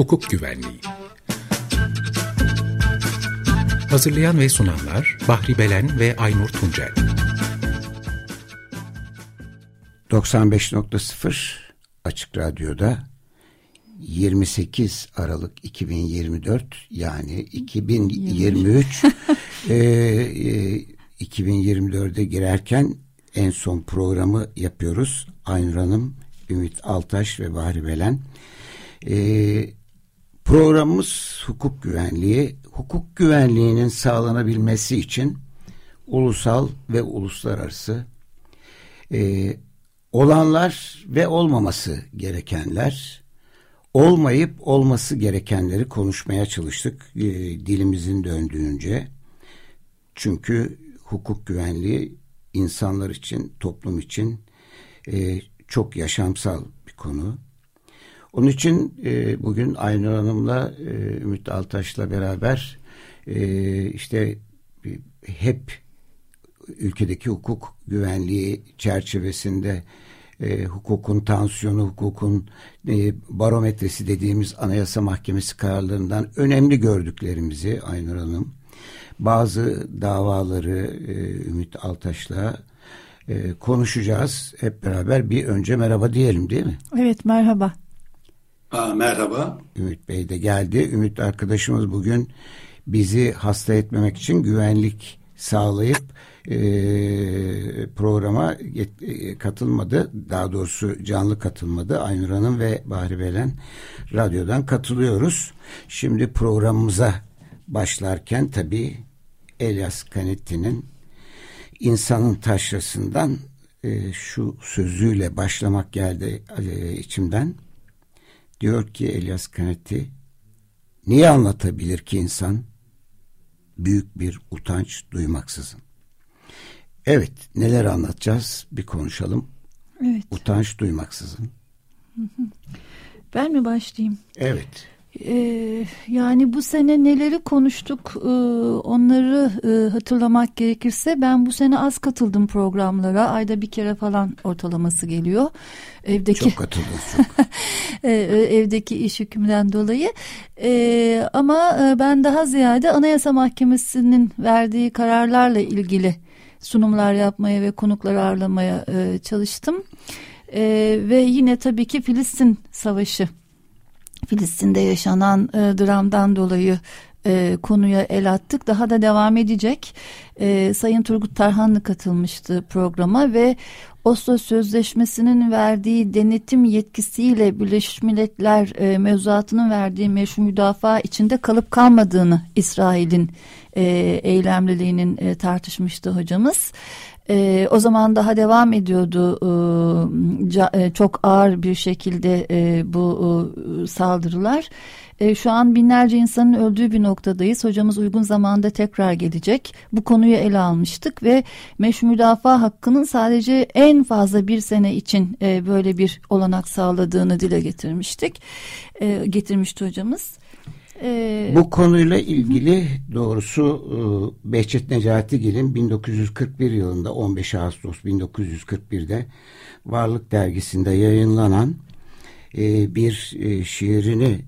Hukuk Güvenliği Hazırlayan ve sunanlar Bahri Belen ve Aynur Tuncel 95.0 Açık Radyo'da 28 Aralık 2024 yani 2023 e, e, 2024'e girerken en son programı yapıyoruz. Aynur Hanım, Ümit Altaş ve Bahri Belen. E, programımız hukuk güvenliği. Hukuk güvenliğinin sağlanabilmesi için ulusal ve uluslararası e, olanlar ve olmaması gerekenler, olmayıp olması gerekenleri konuşmaya çalıştık e, dilimizin döndüğünce. Çünkü hukuk güvenliği insanlar için, toplum için e, çok yaşamsal bir konu. Onun için e, bugün Aynur Hanım'la e, Ümit Altaş'la beraber e, işte hep ülkedeki hukuk güvenliği çerçevesinde e, hukukun tansiyonu, hukukun e, barometresi dediğimiz Anayasa Mahkemesi kararlarından önemli gördüklerimizi Aynur Hanım, bazı davaları e, Ümit Altaş'la e, konuşacağız. Hep beraber bir önce merhaba diyelim değil mi? Evet merhaba. Aa, merhaba. Ümit Bey de geldi. Ümit arkadaşımız bugün bizi hasta etmemek için güvenlik sağlayıp e, programa e, katılmadı. Daha doğrusu canlı katılmadı. Aynur Hanım ve Bahri Belen radyodan katılıyoruz. Şimdi programımıza başlarken tabii Elias Canetti'nin insanın taşrasından e, şu sözüyle başlamak geldi e, içimden. Diyor ki Elias Canetti, niye anlatabilir ki insan büyük bir utanç duymaksızın? Evet, neler anlatacağız bir konuşalım. Evet. Utanç duymaksızın. Ben mi başlayayım? Evet. Ee, yani bu sene neleri konuştuk ee, onları e, hatırlamak gerekirse ben bu sene az katıldım programlara. Ayda bir kere falan ortalaması geliyor. Evdeki çok katıldın çok. E, e, evdeki iş yükümden dolayı. Ee, ama e, ben daha ziyade Anayasa Mahkemesi'nin verdiği kararlarla ilgili sunumlar yapmaya ve konukları ağırlamaya e, çalıştım. Ve yine tabii ki Filistin Savaşı Filistin'de yaşanan e, dramdan dolayı e, konuya el attık. Daha da devam edecek. E, Sayın Turgut Tarhanlı katılmıştı programa ve Oslo Sözleşmesi'nin verdiği denetim yetkisiyle Birleşmiş Milletler e, mevzuatının verdiği meşru müdafaa içinde kalıp kalmadığını İsrail'in e, eylemliliğinin e, tartışmıştı hocamız. E, o zaman daha devam ediyordu e, ca, e, çok ağır bir şekilde e, bu e, saldırılar. E, şu an binlerce insanın öldüğü bir noktadayız. Hocamız uygun zamanda tekrar gelecek. Bu konuyu ele almıştık ve meşru müdafaa hakkının sadece en fazla bir sene için e, böyle bir olanak sağladığını dile getirmiştik. E, getirmişti hocamız. Ee, Bu konuyla ilgili doğrusu e, Behçet Necatigil'in 1941 yılında 15 Ağustos 1941'de Varlık Dergisi'nde yayınlanan e, bir e, şiirini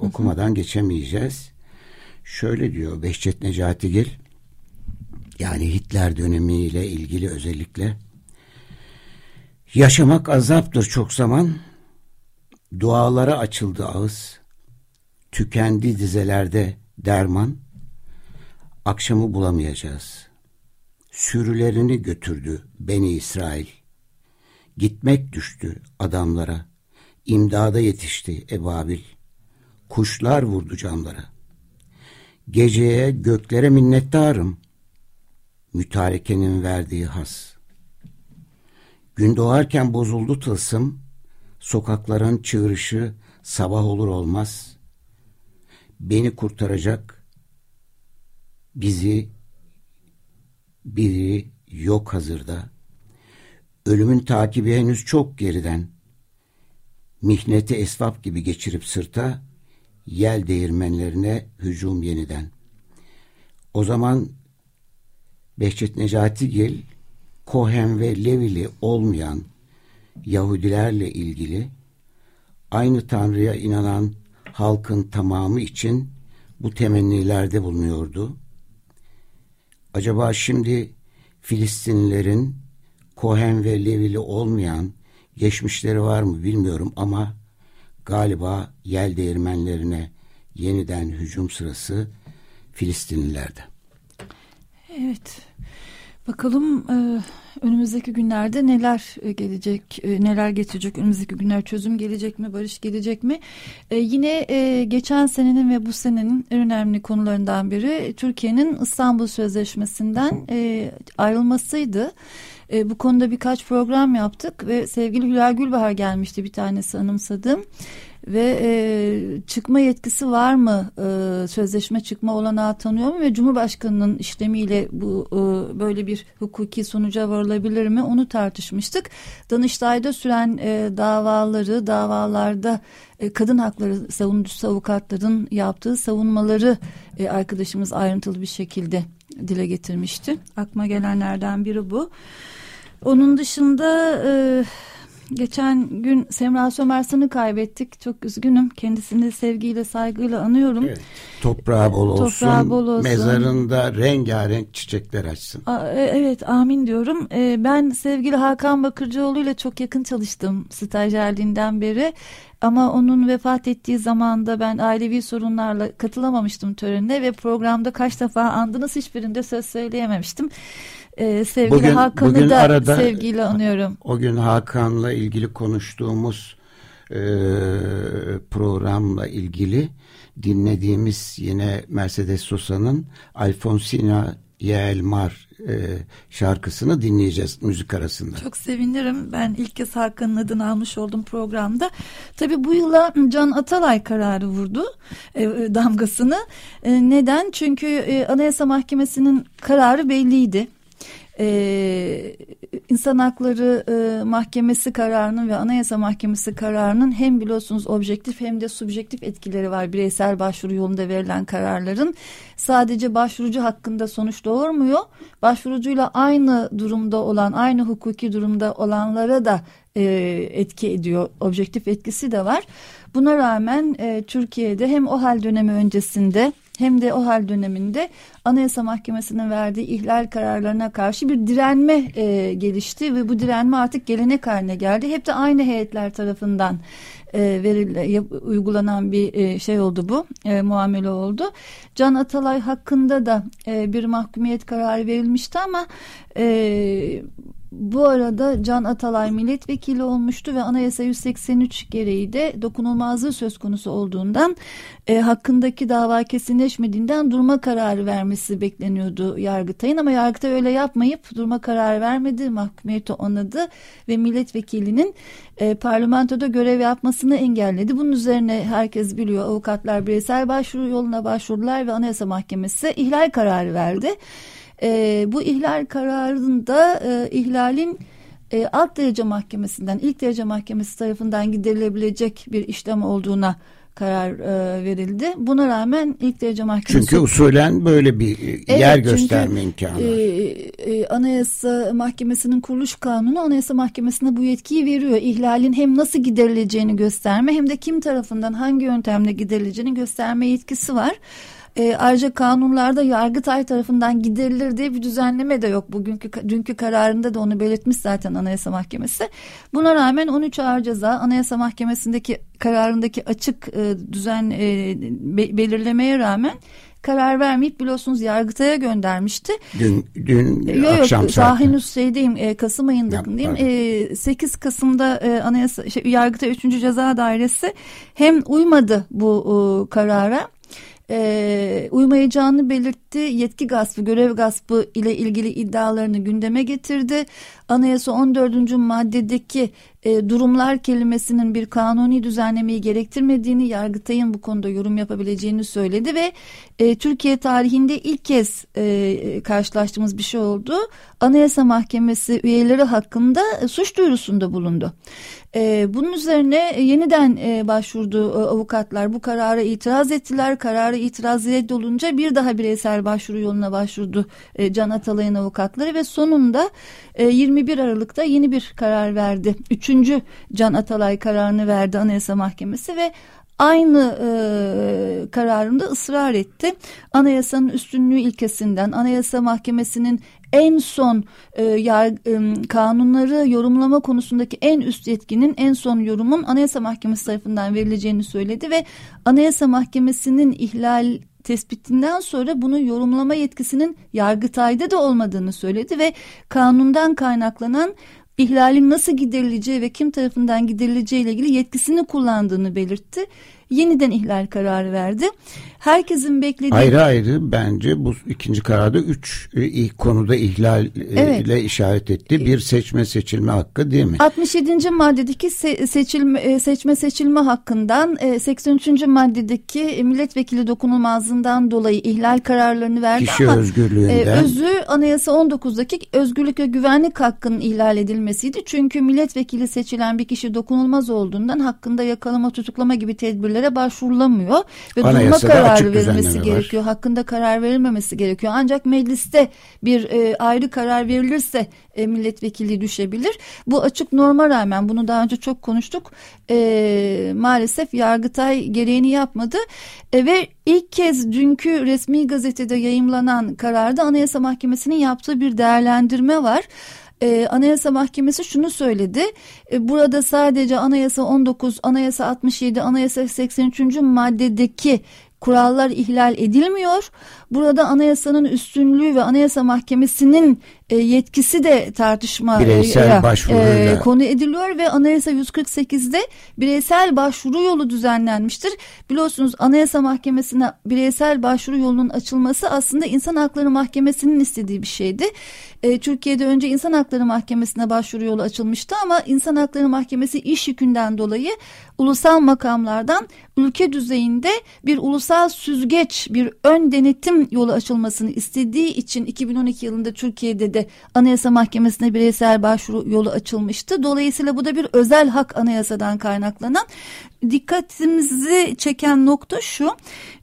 okumadan geçemeyeceğiz. Şöyle diyor Behçet Necatigil yani Hitler dönemiyle ilgili özellikle Yaşamak azaptır çok zaman dualara açıldı ağız tükendi dizelerde derman, akşamı bulamayacağız. Sürülerini götürdü Beni İsrail. Gitmek düştü adamlara, imdada yetişti Ebabil. Kuşlar vurdu camlara. Geceye göklere minnettarım, mütarekenin verdiği has. Gün doğarken bozuldu tılsım, sokakların çığırışı sabah olur olmaz beni kurtaracak bizi biri yok hazırda. Ölümün takibi henüz çok geriden. Mihneti esvap gibi geçirip sırta, yel değirmenlerine hücum yeniden. O zaman Behçet Necatigil, Kohen ve Levili olmayan Yahudilerle ilgili aynı Tanrı'ya inanan halkın tamamı için bu temennilerde bulunuyordu. Acaba şimdi Filistinlilerin Kohen ve Levili olmayan geçmişleri var mı bilmiyorum ama galiba yel değirmenlerine yeniden hücum sırası Filistinlilerde. Evet. Bakalım e, önümüzdeki günlerde neler e, gelecek, e, neler getirecek, önümüzdeki günler çözüm gelecek mi, barış gelecek mi? E, yine e, geçen senenin ve bu senenin en önemli konularından biri Türkiye'nin İstanbul Sözleşmesi'nden e, ayrılmasıydı. E, bu konuda birkaç program yaptık ve sevgili Hülya Gülbahar gelmişti bir tanesi anımsadım ve e, çıkma yetkisi var mı e, sözleşme çıkma olanağı tanıyor mu ve Cumhurbaşkanı'nın işlemiyle bu e, böyle bir hukuki sonuca varılabilir mi onu tartışmıştık. Danıştay'da süren e, davaları davalarda e, kadın hakları savunucusu avukatların yaptığı savunmaları e, arkadaşımız ayrıntılı bir şekilde dile getirmişti. Akma gelenlerden biri bu. Onun dışında e, geçen gün Semra Sömersan'ı kaybettik. Çok üzgünüm. Kendisini sevgiyle, saygıyla anıyorum. Evet. Toprağı bol olsun. Toprağı bol olsun. Mezarında rengarenk çiçekler açsın. A, e, evet, amin diyorum. E, ben sevgili Hakan Bakırcıoğlu ile çok yakın çalıştım stajyerliğinden beri. Ama onun vefat ettiği zamanda ben ailevi sorunlarla katılamamıştım törenine ve programda kaç defa andınız hiçbirinde söz söyleyememiştim. Ee, sevgili bugün, Hakan'ı bugün da arada, sevgiyle anıyorum. O gün Hakan'la ilgili konuştuğumuz e, programla ilgili dinlediğimiz yine Mercedes Sosa'nın Alfonsina Yelmar e, şarkısını dinleyeceğiz müzik arasında. Çok sevinirim. Ben ilk kez Hakan'ın adını almış oldum programda. Tabii bu yıla Can Atalay kararı vurdu e, damgasını. E, neden? Çünkü e, Anayasa Mahkemesi'nin kararı belliydi e, İnsan Hakları e, Mahkemesi kararının ve Anayasa Mahkemesi kararının hem biliyorsunuz objektif hem de subjektif etkileri var bireysel başvuru yolunda verilen kararların. Sadece başvurucu hakkında sonuç doğurmuyor. Başvurucuyla aynı durumda olan, aynı hukuki durumda olanlara da e, etki ediyor. Objektif etkisi de var. Buna rağmen e, Türkiye'de hem o hal dönemi öncesinde hem de o hal döneminde Anayasa Mahkemesi'nin verdiği ihlal kararlarına karşı bir direnme e, gelişti ve bu direnme artık gelenek haline geldi. Hep de aynı heyetler tarafından e, veril, uygulanan bir e, şey oldu bu e, muamele oldu. Can Atalay hakkında da e, bir mahkumiyet kararı verilmişti ama e, bu arada Can Atalay milletvekili olmuştu ve Anayasa 183 gereği de dokunulmazlığı söz konusu olduğundan e, hakkındaki dava kesinleşmediğinden durma kararı vermesi bekleniyordu Yargıtay'ın ama Yargıtay öyle yapmayıp durma kararı vermedi, mahkumiyeti onadı ve milletvekilinin e, parlamentoda görev yapmasını engelledi. Bunun üzerine herkes biliyor avukatlar bireysel başvuru yoluna başvurdular ve Anayasa Mahkemesi ihlal kararı verdi. E, bu ihlal kararında e, ihlalin e, alt derece mahkemesinden ilk derece mahkemesi tarafından giderilebilecek bir işlem olduğuna karar e, verildi. Buna rağmen ilk derece mahkemesi... Çünkü usulen böyle bir e, evet, yer gösterme çünkü, imkanı e, e, Anayasa Mahkemesi'nin kuruluş kanunu Anayasa Mahkemesi'ne bu yetkiyi veriyor. İhlalin hem nasıl giderileceğini gösterme hem de kim tarafından hangi yöntemle giderileceğini gösterme yetkisi var. E, ayrıca kanunlarda Yargıtay tarafından giderilir diye bir düzenleme de yok. Bugünkü dünkü kararında da onu belirtmiş zaten Anayasa Mahkemesi. Buna rağmen 13 ağır ceza Anayasa Mahkemesi'ndeki kararındaki açık e, düzen e, be, belirlemeye rağmen karar vermeyip biliyorsunuz Yargıtay'a göndermişti. Dün, dün yok, akşam yok, Daha henüz şeydeyim e, Kasım ayındayım. E, 8 Kasım'da e, Anayasa şey, Yargıtay 3. Ceza Dairesi hem uymadı bu e, karara e, uymayacağını belirtti. Yetki gaspı, görev gaspı ile ilgili iddialarını gündeme getirdi. Anayasa 14. maddedeki e, durumlar kelimesinin bir kanuni düzenlemeyi gerektirmediğini, Yargıtay'ın bu konuda yorum yapabileceğini söyledi ve e, Türkiye tarihinde ilk kez e, karşılaştığımız bir şey oldu. Anayasa Mahkemesi üyeleri hakkında e, suç duyurusunda bulundu. E, bunun üzerine e, yeniden e, başvurdu e, avukatlar. Bu karara itiraz ettiler. Kararı itiraz reddolunca bir daha bireysel başvuru yoluna başvurdu e, Can Atalay'ın avukatları ve sonunda e, 21 Aralık'ta yeni bir karar verdi. 3 üçüncü Can Atalay kararını verdi Anayasa Mahkemesi ve aynı e, kararında ısrar etti. Anayasanın üstünlüğü ilkesinden, Anayasa Mahkemesi'nin en son e, yar, e, kanunları yorumlama konusundaki en üst yetkinin en son yorumun Anayasa Mahkemesi tarafından verileceğini söyledi ve Anayasa Mahkemesi'nin ihlal tespitinden sonra bunu yorumlama yetkisinin Yargıtay'da da olmadığını söyledi ve kanundan kaynaklanan ihlalin nasıl giderileceği ve kim tarafından giderileceği ile ilgili yetkisini kullandığını belirtti yeniden ihlal kararı verdi. Herkesin beklediği... Ayrı ayrı bence bu ikinci kararda üç e, ilk konuda ihlal e, evet. ile işaret etti. Bir seçme seçilme hakkı değil mi? 67. maddedeki seçilme, e, seçme seçilme hakkından 83. maddedeki milletvekili dokunulmazlığından dolayı ihlal kararlarını verdi Kişi ama özgürlüğünden. özü anayasa 19'daki özgürlük ve güvenlik hakkının ihlal edilmesiydi. Çünkü milletvekili seçilen bir kişi dokunulmaz olduğundan hakkında yakalama tutuklama gibi tedbirler tedbirlere başvurulamıyor ve durma kararı verilmesi gerekiyor. Var. Hakkında karar verilmemesi gerekiyor. Ancak mecliste bir e, ayrı karar verilirse e, milletvekili düşebilir. Bu açık norma rağmen bunu daha önce çok konuştuk. E, maalesef Yargıtay gereğini yapmadı e, ve ilk kez dünkü resmi gazetede yayımlanan kararda Anayasa Mahkemesi'nin yaptığı bir değerlendirme var e, Anayasa Mahkemesi şunu söyledi. E, burada sadece Anayasa 19, Anayasa 67, Anayasa 83. maddedeki kurallar ihlal edilmiyor. Burada anayasanın üstünlüğü ve anayasa mahkemesinin yetkisi de tartışma bireysel e, e, konu ediliyor ve anayasa 148'de bireysel başvuru yolu düzenlenmiştir. Biliyorsunuz anayasa mahkemesine bireysel başvuru yolunun açılması aslında insan hakları mahkemesinin istediği bir şeydi. E, Türkiye'de önce insan hakları mahkemesine başvuru yolu açılmıştı ama insan hakları mahkemesi iş yükünden dolayı ulusal makamlardan ülke düzeyinde bir ulusal süzgeç, bir ön denetim yolu açılmasını istediği için 2012 yılında Türkiye'de de Anayasa Mahkemesi'ne bireysel başvuru yolu açılmıştı. Dolayısıyla bu da bir özel hak anayasadan kaynaklanan dikkatimizi çeken nokta şu.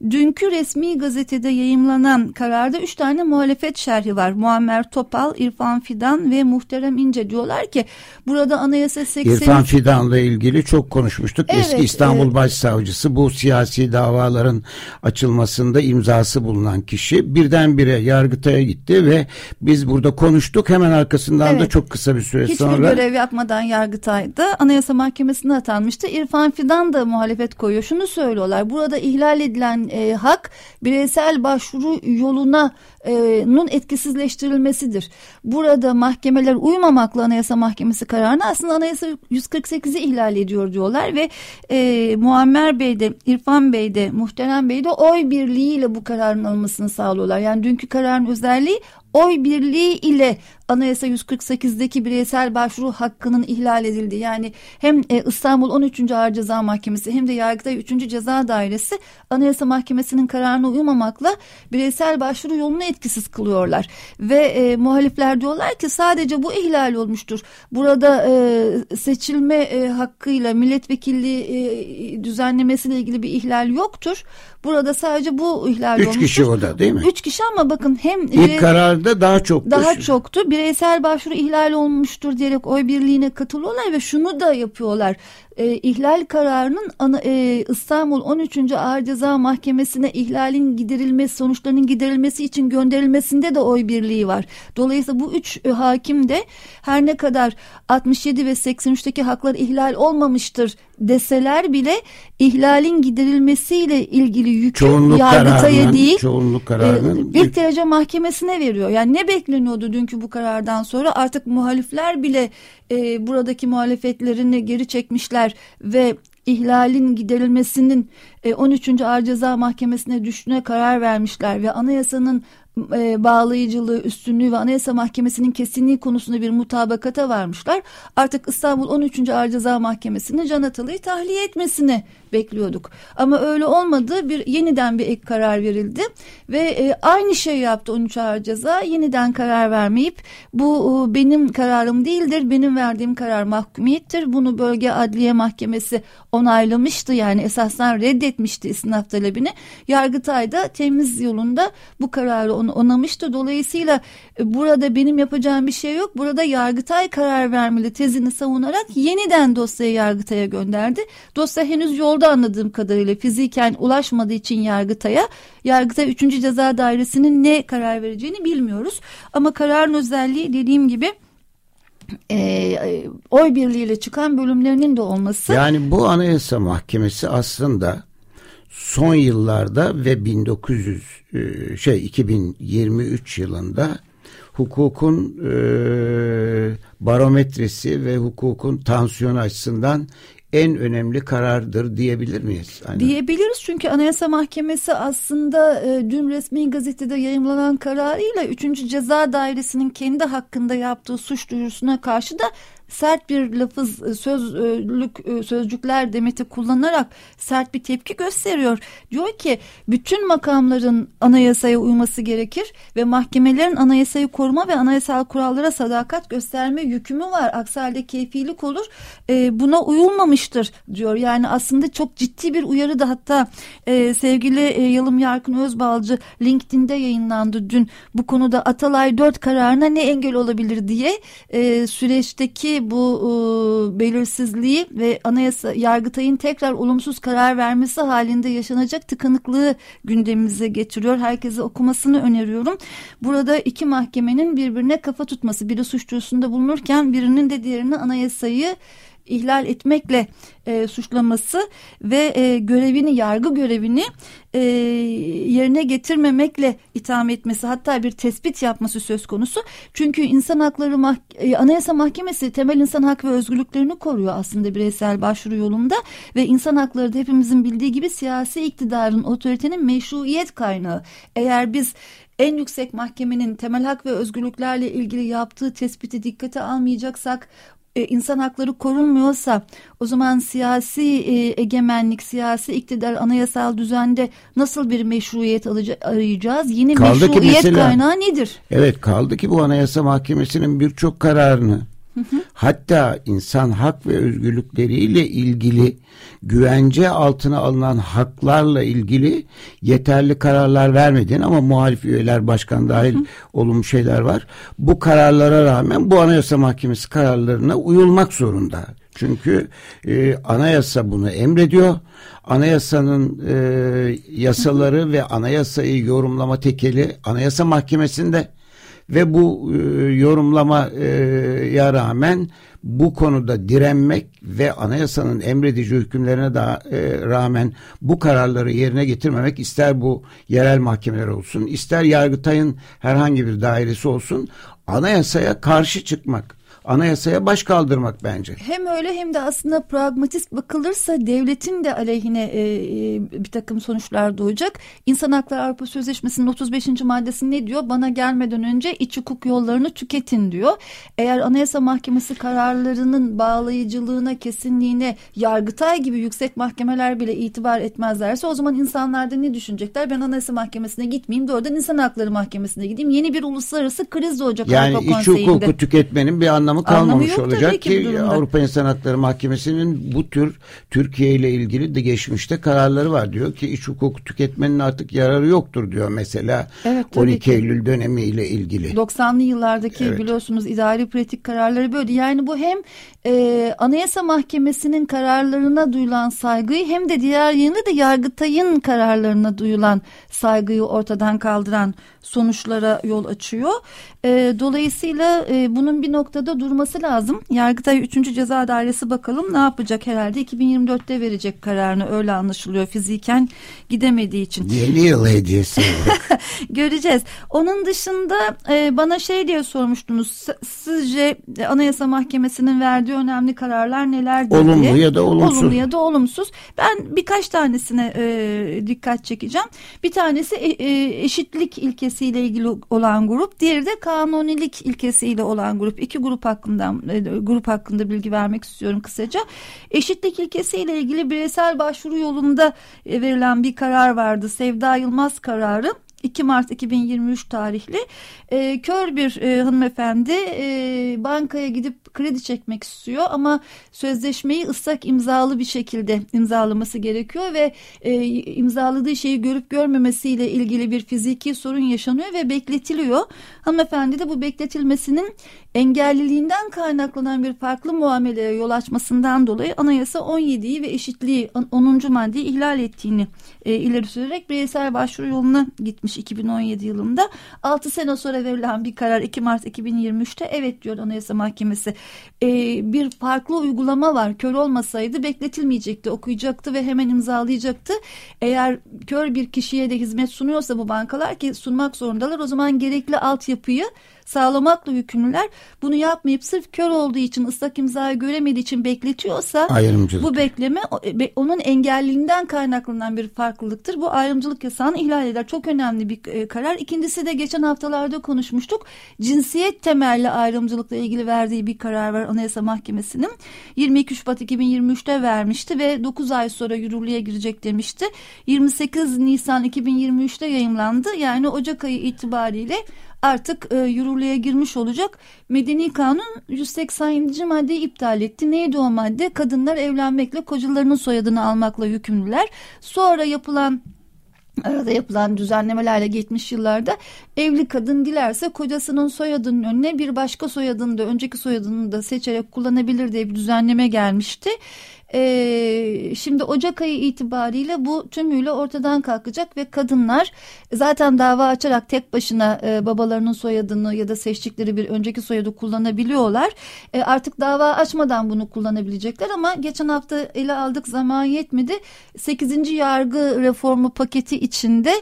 Dünkü resmi gazetede yayımlanan kararda üç tane muhalefet şerhi var. Muammer Topal, İrfan Fidan ve Muhterem İnce diyorlar ki burada anayasa 80... İrfan Fidan'la ilgili çok konuşmuştuk. Evet, Eski İstanbul e... Başsavcısı bu siyasi davaların açılmasında imzası bulunan kişi birdenbire Yargıtay'a gitti ve biz burada konuştuk. Hemen arkasından evet. da çok kısa bir süre Hiçbir sonra... Hiçbir görev yapmadan Yargıtay'da Anayasa Mahkemesi'ne atanmıştı. İrfan Fidan taraftan da muhalefet koyuyor. Şunu söylüyorlar. Burada ihlal edilen e, hak bireysel başvuru yoluna e, nun etkisizleştirilmesidir. Burada mahkemeler uymamakla Anayasa Mahkemesi kararını aslında Anayasa 148'i ihlal ediyor diyorlar ve e, Muammer Bey de İrfan Bey de Muhterem Bey de oy birliğiyle bu kararın alınmasını sağlıyorlar. Yani dünkü kararın özelliği oy birliği ile Anayasa 148'deki bireysel başvuru hakkının ihlal edildi. Yani hem e, İstanbul 13. Ağır Ceza Mahkemesi hem de Yargıtay 3. Ceza Dairesi Anayasa Mahkemesi'nin kararına uymamakla bireysel başvuru yolunu etkisiz kılıyorlar. Ve e, muhalifler diyorlar ki sadece bu ihlal olmuştur. Burada e, seçilme e, hakkıyla milletvekilliği e, düzenlemesiyle ilgili bir ihlal yoktur. Burada sadece bu ihlal Üç olmuştur. Üç kişi o da değil mi? Üç kişi ama bakın hem... İlk e, kararda daha çok. Daha çoktu. Bireysel başvuru ihlal olmuştur diyerek oy birliğine katılıyorlar ve şunu da yapıyorlar e, ihlal kararının ana, e, İstanbul 13. Ağır Ceza Mahkemesi'ne ihlalin giderilmesi sonuçlarının giderilmesi için gönderilmesinde de oy birliği var. Dolayısıyla bu üç e, hakim de her ne kadar 67 ve 83'teki haklar ihlal olmamıştır deseler bile ihlalin giderilmesiyle ilgili yükü yargıtaya değil çoğunluk kararının e, ilk derece mahkemesine veriyor. Yani ne bekleniyordu dünkü bu karardan sonra artık muhalifler bile e, buradaki muhalefetlerini geri çekmişler ve ihlalin giderilmesinin e, 13. Ağır Ceza Mahkemesi'ne düştüğüne karar vermişler ve anayasanın e, bağlayıcılığı, üstünlüğü ve Anayasa Mahkemesi'nin kesinliği konusunda bir mutabakata varmışlar. Artık İstanbul 13. Ağır Ceza Mahkemesi'nin Can Atalı'yı tahliye etmesini bekliyorduk. Ama öyle olmadı. Bir yeniden bir ek karar verildi ve e, aynı şey yaptı 13 Ağır Ceza. Yeniden karar vermeyip bu e, benim kararım değildir. Benim verdiğim karar mahkumiyettir. Bunu Bölge Adliye Mahkemesi onaylamıştı. Yani esasdan reddetmişti istinaf talebini. Yargıtay'da temiz yolunda bu kararı onamıştı. Dolayısıyla e, burada benim yapacağım bir şey yok. Burada Yargıtay karar vermeli tezini savunarak yeniden dosyayı Yargıtay'a gönderdi. Dosya henüz yolda anladığım kadarıyla fiziken ulaşmadığı için Yargıtay'a Yargıtay 3. Ceza Dairesi'nin ne karar vereceğini bilmiyoruz. Ama kararın özelliği dediğim gibi e, oy birliğiyle çıkan bölümlerinin de olması. Yani bu Anayasa Mahkemesi aslında son yıllarda ve 1900 e, şey 2023 yılında hukukun e, barometresi ve hukukun tansiyonu açısından en önemli karardır diyebilir miyiz? Aynen. Diyebiliriz çünkü Anayasa Mahkemesi aslında e, dün resmi gazetede yayımlanan kararıyla 3. Ceza Dairesi'nin kendi hakkında yaptığı suç duyurusuna karşı da sert bir lafız e, sözlük e, sözcükler demeti kullanarak sert bir tepki gösteriyor. Diyor ki bütün makamların anayasaya uyması gerekir ve mahkemelerin anayasayı koruma ve anayasal kurallara sadakat gösterme yükümü var. Aksi halde keyfilik olur. E, buna uyulmamıştır diyor. Yani aslında çok ciddi bir uyarı da hatta e, sevgili e, Yalım Yarkın Özbalcı LinkedIn'de yayınlandı dün. Bu konuda Atalay 4 kararına ne engel olabilir diye e, süreçteki bu e, belirsizliği ve anayasa Yargıtay'ın tekrar olumsuz karar vermesi halinde yaşanacak tıkanıklığı gündemimize getiriyor. Herkese okumasını öneriyorum. Burada iki mahkemenin birbirine kafa tutması, biri suç duyurusunda bulunurken birinin de diğerini anayasayı ihlal etmekle e, suçlaması ve e, görevini yargı görevini e, yerine getirmemekle itham etmesi hatta bir tespit yapması söz konusu. Çünkü insan hakları mah e, anayasa mahkemesi temel insan hak ve özgürlüklerini koruyor aslında bireysel başvuru yolunda ve insan hakları da hepimizin bildiği gibi siyasi iktidarın otoritenin meşruiyet kaynağı. Eğer biz en yüksek mahkemenin temel hak ve özgürlüklerle ilgili yaptığı tespiti dikkate almayacaksak e, insan hakları korunmuyorsa o zaman siyasi e, egemenlik, siyasi iktidar, anayasal düzende nasıl bir meşruiyet arayacağız? Yeni kaldı meşruiyet mesela, kaynağı nedir? Evet kaldı ki bu anayasa mahkemesinin birçok kararını Hatta insan hak ve özgürlükleriyle ilgili güvence altına alınan haklarla ilgili yeterli kararlar vermedin ama muhalif üyeler başkan dahil olumlu şeyler var. Bu kararlara rağmen bu anayasa mahkemesi kararlarına uyulmak zorunda. Çünkü e, anayasa bunu emrediyor. Anayasanın e, yasaları ve anayasayı yorumlama tekeli anayasa mahkemesinde ve bu e, yorumlamaya rağmen bu konuda direnmek ve anayasanın emredici hükümlerine da e, rağmen bu kararları yerine getirmemek ister bu yerel mahkemeler olsun ister Yargıtay'ın herhangi bir dairesi olsun anayasaya karşı çıkmak anayasaya baş kaldırmak bence. Hem öyle hem de aslında pragmatist bakılırsa devletin de aleyhine e, e, bir takım sonuçlar doğacak. İnsan Hakları Avrupa Sözleşmesi'nin 35. maddesi ne diyor? Bana gelmeden önce iç hukuk yollarını tüketin diyor. Eğer Anayasa Mahkemesi kararlarının bağlayıcılığına, kesinliğine Yargıtay gibi yüksek mahkemeler bile itibar etmezlerse o zaman insanlar da ne düşünecekler? Ben Anayasa Mahkemesi'ne gitmeyeyim doğrudan İnsan Hakları Mahkemesi'ne gideyim. Yeni bir uluslararası kriz doğacak yani Avrupa Konseyi'nde. Yani iç hukuku tüketmenin bir anlamı anlamı kalmamış anlamı olacak ki Avrupa İnsan Hakları Mahkemesi'nin bu tür Türkiye ile ilgili de geçmişte kararları var. Diyor ki iç hukuk tüketmenin artık yararı yoktur diyor mesela evet, 12 ki. Eylül dönemi ile ilgili. 90'lı yıllardaki evet. biliyorsunuz idari pratik kararları böyle. Yani bu hem e, Anayasa Mahkemesi'nin kararlarına duyulan saygıyı hem de diğer yanında da Yargıtay'ın kararlarına duyulan saygıyı ortadan kaldıran sonuçlara yol açıyor. E, dolayısıyla e, bunun bir noktada durması lazım. Yargıtay 3. Ceza Dairesi bakalım ne yapacak herhalde 2024'te verecek kararını öyle anlaşılıyor fiziken gidemediği için. Yeni yıl hediyesi. Göreceğiz. Onun dışında e, bana şey diye sormuştunuz. Sizce Anayasa Mahkemesi'nin verdiği önemli kararlar neler diye. Olumlu ya da olumsuz. Olumlu ya da olumsuz. Ben birkaç tanesine e, dikkat çekeceğim. Bir tanesi e, e, eşitlik ilkesiyle ilgili olan grup. Diğeri de kanunilik ilkesiyle olan grup. İki grup hakkında e, grup hakkında bilgi vermek istiyorum kısaca. Eşitlik ilkesiyle ilgili bireysel başvuru yolunda e, verilen bir karar vardı. Sevda Yılmaz kararı 2 Mart 2023 tarihli e, kör bir e, hanımefendi e, bankaya gidip kredi çekmek istiyor ama sözleşmeyi ıslak imzalı bir şekilde imzalaması gerekiyor ve e, imzaladığı şeyi görüp görmemesiyle ilgili bir fiziki sorun yaşanıyor ve bekletiliyor. Hanımefendi de bu bekletilmesinin engelliliğinden kaynaklanan bir farklı muameleye yol açmasından dolayı anayasa 17'yi ve eşitliği 10. maddeyi ihlal ettiğini e, ileri sürerek bireysel başvuru yoluna gitmiş 2017 yılında. 6 sene sonra verilen bir karar 2 Mart 2023'te evet diyor Anayasa Mahkemesi. E, bir farklı uygulama var. Kör olmasaydı bekletilmeyecekti, okuyacaktı ve hemen imzalayacaktı. Eğer kör bir kişiye de hizmet sunuyorsa bu bankalar ki sunmak zorundalar o zaman gerekli altyapıyı sağlamakla yükümlüler. Bunu yapmayıp sırf kör olduğu için ıslak imzayı göremediği için bekletiyorsa bu bekleme e, onun engelliliğinden kaynaklanan bir farklılıktır. Bu ayrımcılık yasağını ihlal eder. Çok önemli bir e, karar. İkincisi de geçen haftalarda konuşmuştuk. Cinsiyet temelli ayrımcılıkla ilgili verdiği bir karar var Anayasa Mahkemesi'nin. 22 Şubat 2023'te vermişti ve 9 ay sonra yürürlüğe girecek demişti. 28 Nisan 2023'te yayımlandı. Yani Ocak ayı itibariyle artık e, yürürlüğe girmiş olacak. Medeni Kanun 187. maddeyi iptal etti. Neydi o madde? Kadınlar evlenmekle kocalarının soyadını almakla yükümlüler. Sonra yapılan arada yapılan düzenlemelerle geçmiş yıllarda evli kadın dilerse kocasının soyadının önüne bir başka soyadını da önceki soyadını da seçerek kullanabilir diye bir düzenleme gelmişti. E, şimdi Ocak ayı itibariyle bu tümüyle ortadan kalkacak ve kadınlar zaten dava açarak tek başına e, babalarının soyadını ya da seçtikleri bir önceki soyadı kullanabiliyorlar. E, artık dava açmadan bunu kullanabilecekler ama geçen hafta ele aldık zaman yetmedi. 8. yargı reformu paketi içinde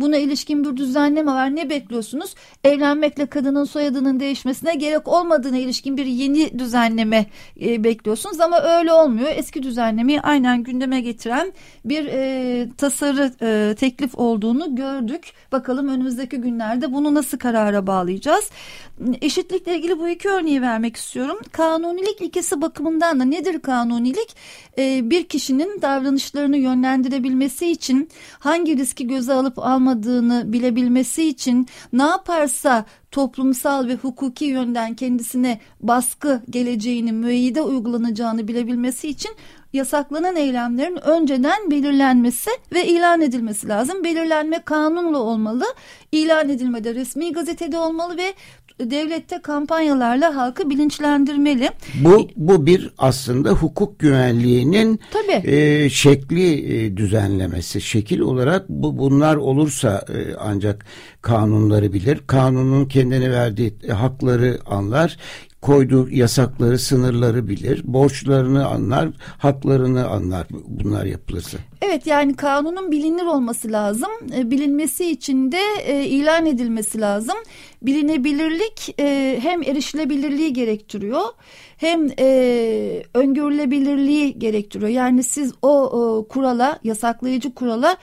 Buna ilişkin bir düzenleme var. Ne bekliyorsunuz? Evlenmekle kadının soyadının değişmesine gerek olmadığına ilişkin bir yeni düzenleme e, bekliyorsunuz ama öyle olmuyor. Eski düzenlemeyi aynen gündeme getiren bir e, tasarı e, teklif olduğunu gördük. Bakalım önümüzdeki günlerde bunu nasıl karara bağlayacağız? Eşitlikle ilgili bu iki örneği vermek istiyorum. Kanunilik ilkesi bakımından da nedir kanunilik? E, bir kişinin davranışlarını yönlendirebilmesi için hangi riski göze alıp almadığını olmadığını bilebilmesi için ne yaparsa toplumsal ve hukuki yönden kendisine baskı geleceğini, müeyyide uygulanacağını bilebilmesi için yasaklanan eylemlerin önceden belirlenmesi ve ilan edilmesi lazım. Belirlenme kanunla olmalı, ilan edilmede resmi gazetede olmalı ve devlette kampanyalarla halkı bilinçlendirmeli. Bu bu bir aslında hukuk güvenliğinin Tabii. E, şekli e, düzenlemesi. Şekil olarak bu bunlar olursa e, ancak kanunları bilir. Kanunun kendine verdiği hakları anlar koyduğu yasakları, sınırları bilir, borçlarını anlar, haklarını anlar bunlar yapılırsa. Evet yani kanunun bilinir olması lazım. E, bilinmesi için de e, ilan edilmesi lazım. Bilinebilirlik e, hem erişilebilirliği gerektiriyor hem öngörülebilirliği gerektiriyor. Yani siz o kurala, yasaklayıcı kurala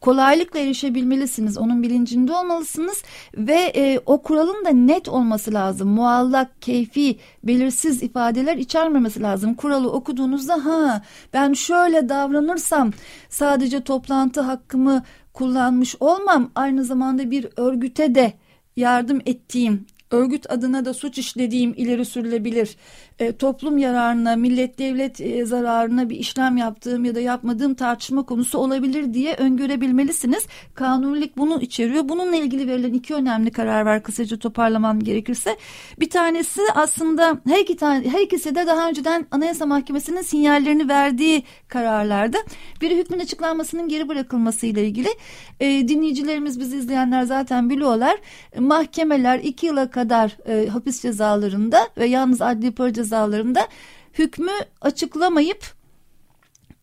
kolaylıkla erişebilmelisiniz. Onun bilincinde olmalısınız ve e, o kuralın da net olması lazım. Muallak, keyfi, belirsiz ifadeler içermemesi lazım. Kuralı okuduğunuzda ha ben şöyle davranırsam sadece toplantı hakkımı kullanmış olmam aynı zamanda bir örgüte de yardım ettiğim örgüt adına da suç işlediğim ileri sürülebilir e, toplum yararına, millet devlet e, zararına bir işlem yaptığım ya da yapmadığım tartışma konusu olabilir diye öngörebilmelisiniz. Kanunilik bunu içeriyor. Bununla ilgili verilen iki önemli karar var kısaca toparlamam gerekirse. Bir tanesi aslında her iki tane her ikisi de daha önceden Anayasa Mahkemesi'nin sinyallerini verdiği kararlarda. Biri hükmün açıklanmasının geri bırakılması ile ilgili. E, dinleyicilerimiz bizi izleyenler zaten biliyorlar. Mahkemeler iki yıla kadar e, hapis cezalarında ve yalnız adli para cezalarında hükmü açıklamayıp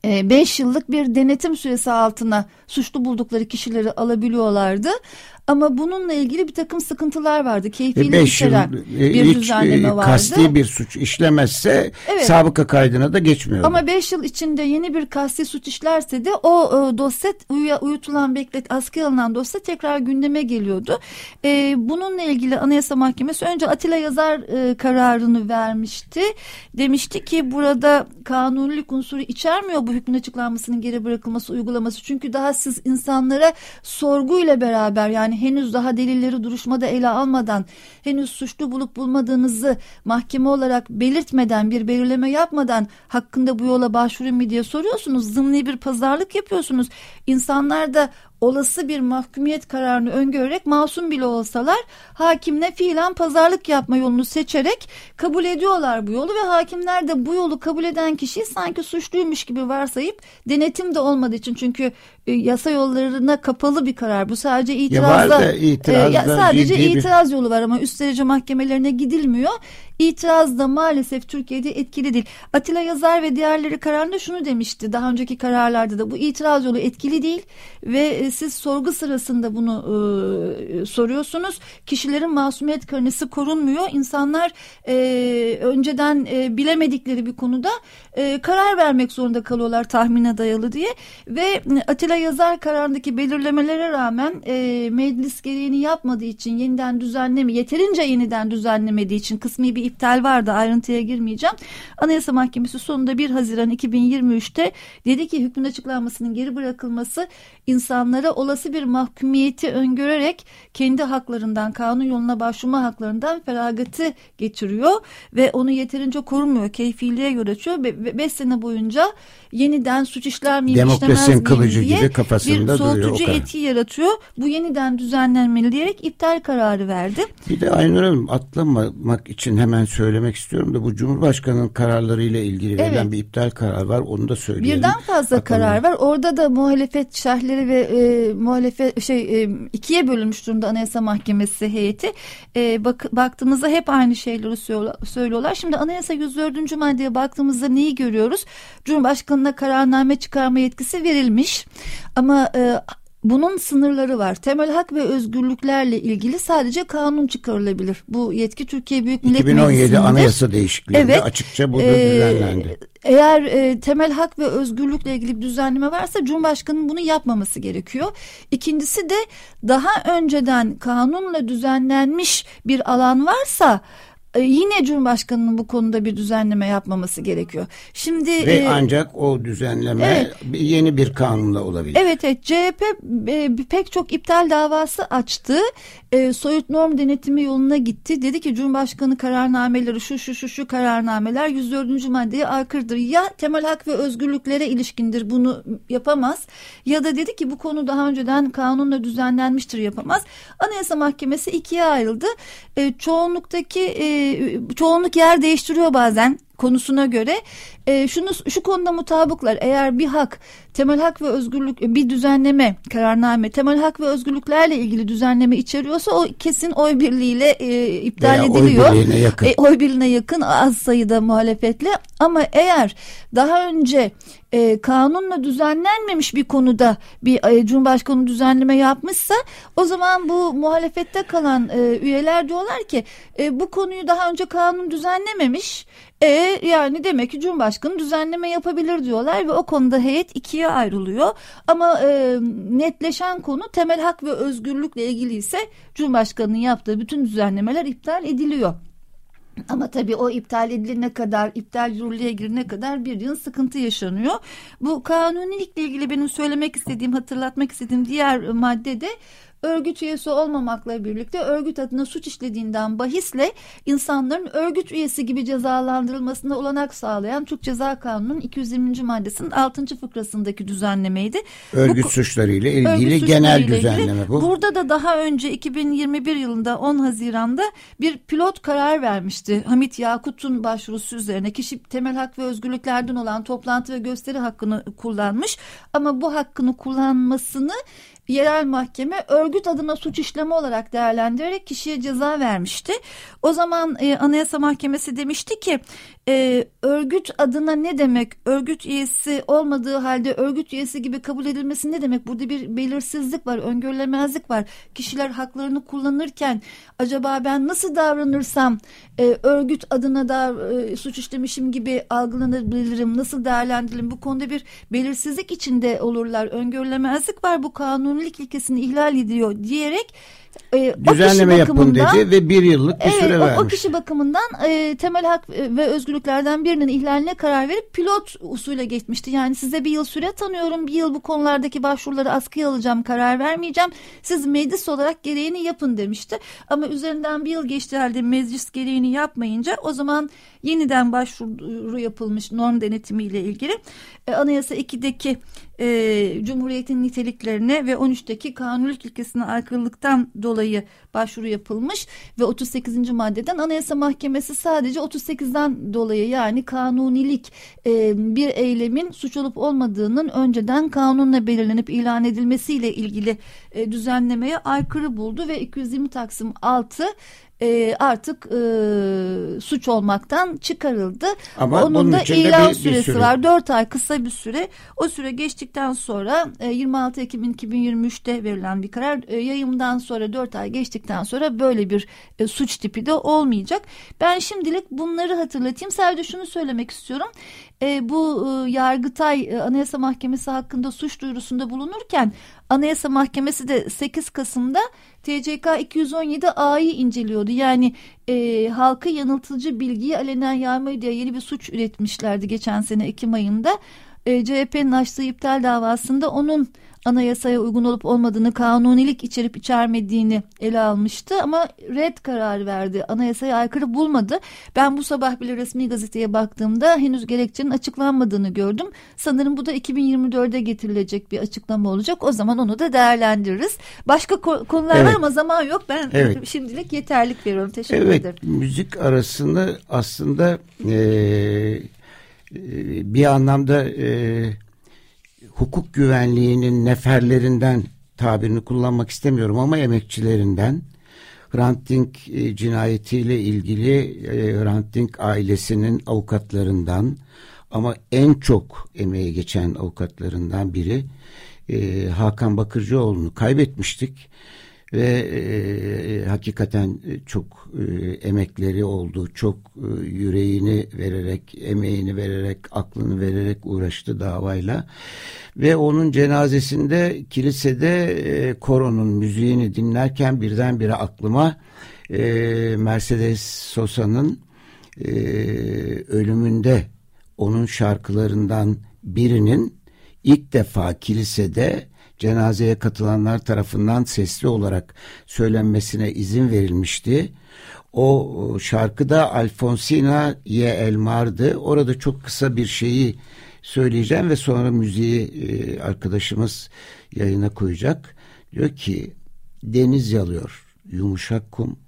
5 e, yıllık bir denetim süresi altına suçlu buldukları kişileri alabiliyorlardı. Ama bununla ilgili bir takım sıkıntılar vardı. Keyfiyle içeren e, bir hiç e, düzenleme vardı. Kasti bir suç işlemezse evet. sabıka kaydına da geçmiyor. Ama 5 yıl içinde yeni bir kasti suç işlerse de o e, dosya uy uyutulan beklet askıya alınan dosya tekrar gündeme geliyordu. E, bununla ilgili Anayasa Mahkemesi önce Atilla Yazar e, kararını vermişti. Demişti ki burada kanunilik unsuru içermiyor bu hükmün açıklanmasının geri bırakılması uygulaması. Çünkü daha siz insanlara sorguyla beraber yani Henüz daha delilleri duruşmada ele almadan, henüz suçlu bulup bulmadığınızı mahkeme olarak belirtmeden, bir belirleme yapmadan hakkında bu yola başvurun mu diye soruyorsunuz. Zımni bir pazarlık yapıyorsunuz. İnsanlar da olası bir mahkumiyet kararını öngörerek masum bile olsalar hakimle fiilen pazarlık yapma yolunu seçerek kabul ediyorlar bu yolu ve hakimler de bu yolu kabul eden kişiyi sanki suçluymuş gibi varsayıp denetim de olmadığı için çünkü yasa yollarına kapalı bir karar bu sadece itirazda ya itirazda e, sadece itiraz bir... yolu var ama üst derece mahkemelerine gidilmiyor itiraz da maalesef Türkiye'de etkili değil Atilla Yazar ve diğerleri kararında şunu demişti daha önceki kararlarda da bu itiraz yolu etkili değil ve e, siz sorgu sırasında bunu e, soruyorsunuz. Kişilerin masumiyet karnesi korunmuyor. İnsanlar e, önceden e, bilemedikleri bir konuda e, karar vermek zorunda kalıyorlar tahmine dayalı diye. Ve Atilla Yazar kararındaki belirlemelere rağmen e, meclis gereğini yapmadığı için yeniden düzenleme yeterince yeniden düzenlemediği için kısmi bir iptal vardı ayrıntıya girmeyeceğim. Anayasa Mahkemesi sonunda 1 Haziran 2023'te dedi ki hükmün açıklanmasının geri bırakılması insanlar insanlara olası bir mahkumiyeti öngörerek kendi haklarından kanun yoluna başvurma haklarından feragatı getiriyor ve onu yeterince korumuyor. Keyfiliğe göre açıyor ve 5 sene boyunca yeniden suç işler miyim işlemez miyim kılıcı diye gibi kafasında bir soğutucu etki yaratıyor. Bu yeniden düzenlenmeli diyerek iptal kararı verdi. Bir de Aynur Hanım atlamamak için hemen söylemek istiyorum da bu Cumhurbaşkanı'nın kararlarıyla ilgili verilen evet. bir iptal kararı var. Onu da söyleyelim. Birden fazla Aklına. karar var. Orada da muhalefet şerhleri ve e, muhalefet şey e, ikiye bölünmüş durumda Anayasa Mahkemesi heyeti. E, bak, baktığımızda hep aynı şeyleri söylüyorlar. Şimdi Anayasa 104. maddeye baktığımızda neyi görüyoruz? Cumhurbaşkanına kararname çıkarma yetkisi verilmiş. Ama e, bunun sınırları var. Temel hak ve özgürlüklerle ilgili sadece kanun çıkarılabilir. Bu yetki Türkiye Büyük Millet 2017 Meclisi'nde. Anayasa değişikliğinde evet, açıkça burada e, düzenlendi. Eğer e, temel hak ve özgürlükle ilgili bir düzenleme varsa Cumhurbaşkanı'nın bunu yapmaması gerekiyor. İkincisi de daha önceden kanunla düzenlenmiş bir alan varsa e, yine Cumhurbaşkanı'nın bu konuda bir düzenleme yapmaması gerekiyor. Şimdi ve e, ancak o düzenleme evet, yeni bir kanunla olabilir. Evet, evet CHP e, pek çok iptal davası açtı. E, soyut norm denetimi yoluna gitti. Dedi ki Cumhurbaşkanı kararnameleri şu şu şu şu kararnameler 104. maddeye aykırıdır. Ya temel hak ve özgürlüklere ilişkindir bunu yapamaz ya da dedi ki bu konu daha önceden kanunla düzenlenmiştir yapamaz. Anayasa Mahkemesi ikiye ayrıldı. E, çoğunluktaki e, çoğunluk yer değiştiriyor bazen konusuna göre e, şunu şu konuda mutabıklar. Eğer bir hak, temel hak ve özgürlük bir düzenleme, kararname, temel hak ve özgürlüklerle ilgili düzenleme içeriyorsa o kesin oy birliğiyle e, iptal Veya ediliyor. Oy birliğine yakın. E, oy birliğine yakın az sayıda muhalefetle. Ama eğer daha önce e, kanunla düzenlenmemiş bir konuda bir e, Cumhurbaşkanı düzenleme yapmışsa o zaman bu muhalefette kalan e, üyeler diyorlar ki e, bu konuyu daha önce kanun düzenlememiş e yani demek ki Cumhurbaşkanı düzenleme yapabilir diyorlar ve o konuda heyet ikiye ayrılıyor. Ama e, netleşen konu temel hak ve özgürlükle ilgili ise Cumhurbaşkanı'nın yaptığı bütün düzenlemeler iptal ediliyor. Ama tabii o iptal edilene kadar, iptal yürürlüğe girene kadar bir yıl sıkıntı yaşanıyor. Bu kanunilikle ilgili benim söylemek istediğim, hatırlatmak istediğim diğer madde de örgüt üyesi olmamakla birlikte örgüt adına suç işlediğinden bahisle insanların örgüt üyesi gibi cezalandırılmasına olanak sağlayan Türk Ceza Kanunu'nun 220. maddesinin 6. fıkrasındaki düzenlemeydi. Örgüt bu, suçlarıyla ilgili örgüt genel ilgili, düzenleme bu. Burada da daha önce 2021 yılında 10 Haziran'da bir pilot karar vermişti. Hamit Yakut'un başvurusu üzerine kişi temel hak ve özgürlüklerden olan toplantı ve gösteri hakkını kullanmış ama bu hakkını kullanmasını yerel mahkeme örgüt adına suç işlemi olarak değerlendirerek kişiye ceza vermişti. O zaman e, Anayasa Mahkemesi demişti ki e, örgüt adına ne demek? Örgüt üyesi olmadığı halde örgüt üyesi gibi kabul edilmesi ne demek? Burada bir belirsizlik var, öngörülemezlik var. Kişiler haklarını kullanırken acaba ben nasıl davranırsam e, örgüt adına da e, suç işlemişim gibi algılanabilirim, nasıl değerlendiririm? Bu konuda bir belirsizlik içinde olurlar, öngörülemezlik var. Bu kanunilik ilkesini ihlal ediyor diyerek e, düzenleme yapın dedi ve bir yıllık bir evet, süre o, vermiş. O kişi bakımından e, temel hak ve özgürlüklerden birinin ihlaline karar verip pilot usule geçmişti. Yani size bir yıl süre tanıyorum. Bir yıl bu konulardaki başvuruları askıya alacağım. Karar vermeyeceğim. Siz meclis olarak gereğini yapın demişti. Ama üzerinden bir yıl geçti halde meclis gereğini yapmayınca o zaman yeniden başvuru yapılmış norm denetimi ile ilgili e, Anayasa 2'deki e, Cumhuriyet'in niteliklerine ve 13'teki kanunluk ilkesine aykırılıktan dolayı başvuru yapılmış ve 38. maddeden Anayasa Mahkemesi sadece 38'den dolayı yani kanunilik e, bir eylemin suç olup olmadığının önceden kanunla belirlenip ilan edilmesiyle ilgili e, düzenlemeye aykırı buldu ve 220 Taksim 6 e, artık e, suç olmaktan çıkarıldı. Ama Onun da ilan bir, süresi süre. var. 4 ay kısa bir süre. O süre geçtikten sonra e, 26 Ekim 2023'te verilen bir karar e, yayımdan sonra 4 ay geçtikten sonra böyle bir e, suç tipi de olmayacak. Ben şimdilik bunları hatırlatayım. Sadece şunu söylemek istiyorum. E, bu e, Yargıtay e, Anayasa Mahkemesi hakkında suç duyurusunda bulunurken Anayasa Mahkemesi de 8 Kasım'da TCK 217 A'yı inceliyordu. Yani e, halka yanıltıcı bilgiyi alenen yayma diye yeni bir suç üretmişlerdi geçen sene Ekim ayında. E, CHP'nin açtığı iptal davasında onun anayasaya uygun olup olmadığını, kanunilik içerip içermediğini ele almıştı ama red kararı verdi. Anayasaya aykırı bulmadı. Ben bu sabah bile resmi gazeteye baktığımda henüz gerekçenin açıklanmadığını gördüm. Sanırım bu da 2024'de getirilecek bir açıklama olacak. O zaman onu da değerlendiririz. Başka konular evet. var ama zaman yok. Ben evet. şimdilik yeterlik veriyorum. Teşekkür evet, ederim. Müzik arasında aslında e, bir anlamda e, hukuk güvenliğinin neferlerinden tabirini kullanmak istemiyorum ama emekçilerinden. Hrant Dink e, cinayetiyle ilgili e, Hrant Dink ailesinin avukatlarından ama en çok emeği geçen avukatlarından biri e, Hakan Bakırcıoğlu'nu kaybetmiştik ve e, hakikaten çok e, emekleri oldu. Çok e, yüreğini vererek, emeğini vererek, aklını vererek uğraştı davayla. Ve onun cenazesinde kilisede e, koronun müziğini dinlerken birdenbire aklıma e, Mercedes Sosa'nın e, ölümünde onun şarkılarından birinin ilk defa kilisede cenazeye katılanlar tarafından sesli olarak söylenmesine izin verilmişti. O şarkıda Alfonsina Ye El. Orada çok kısa bir şeyi söyleyeceğim ve sonra müziği e, arkadaşımız yayına koyacak. Diyor ki deniz yalıyor yumuşak kum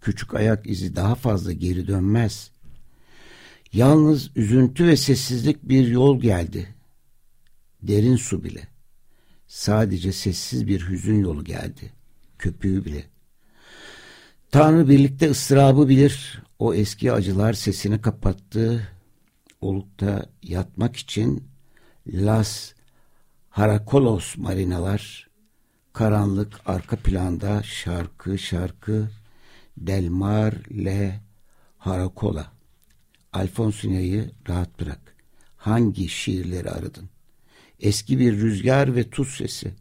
küçük ayak izi daha fazla geri dönmez. Yalnız üzüntü ve sessizlik bir yol geldi. Derin su bile. Sadece sessiz bir hüzün yolu geldi. Köpüğü bile. Tanrı birlikte ıstırabı bilir. O eski acılar sesini kapattı. Olukta yatmak için Las Harakolos marinalar karanlık arka planda şarkı şarkı Delmar Le Harakola Alfonsina'yı rahat bırak. Hangi şiirleri aradın? Eski bir rüzgar ve tuz sesi,